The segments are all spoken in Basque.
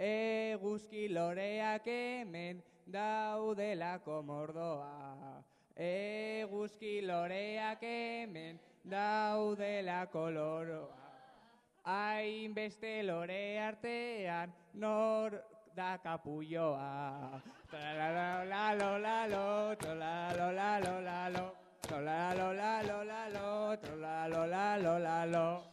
Eguzki loreak hemen daudelako mordoa. Eguzki loreak hemen daudelako loroa. Hainbeste lore artean nor da kapulloa. Trolalalo, lalo, trolalalo, lalo, lalo. Trolalalo, lalo, lalo, trolalalo, lalo, lalo. Otoitz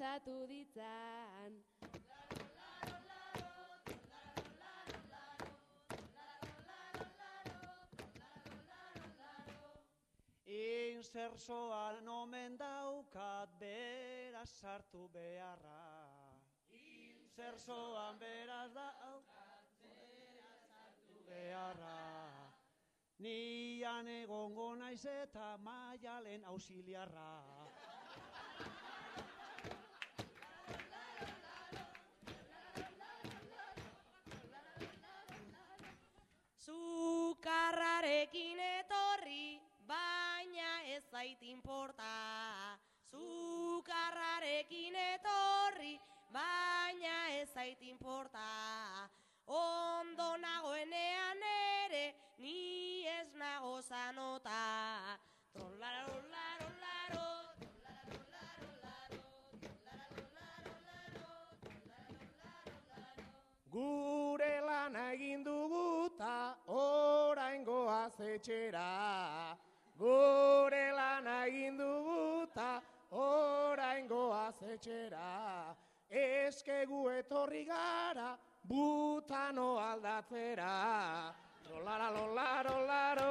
usatu ditzan. Insersoan omen daukat beraz sartu beharra. Insersoan beraz daukat beraz sartu beharra. Nian egongo naiz eta maialen auxiliarra. Zukarrarekin etorri, baina ez zait inporta. Zukarrarekin etorri, baina ez zait inporta. Ondo nagoenean ere, ni ez nago zanota. Trolaro, laro, laro, Gure etxera. Gure lana egin dugu ta orain goaz etxera. Eskegu etorri gara butano aldatzera. Rolara, lolaro, laro,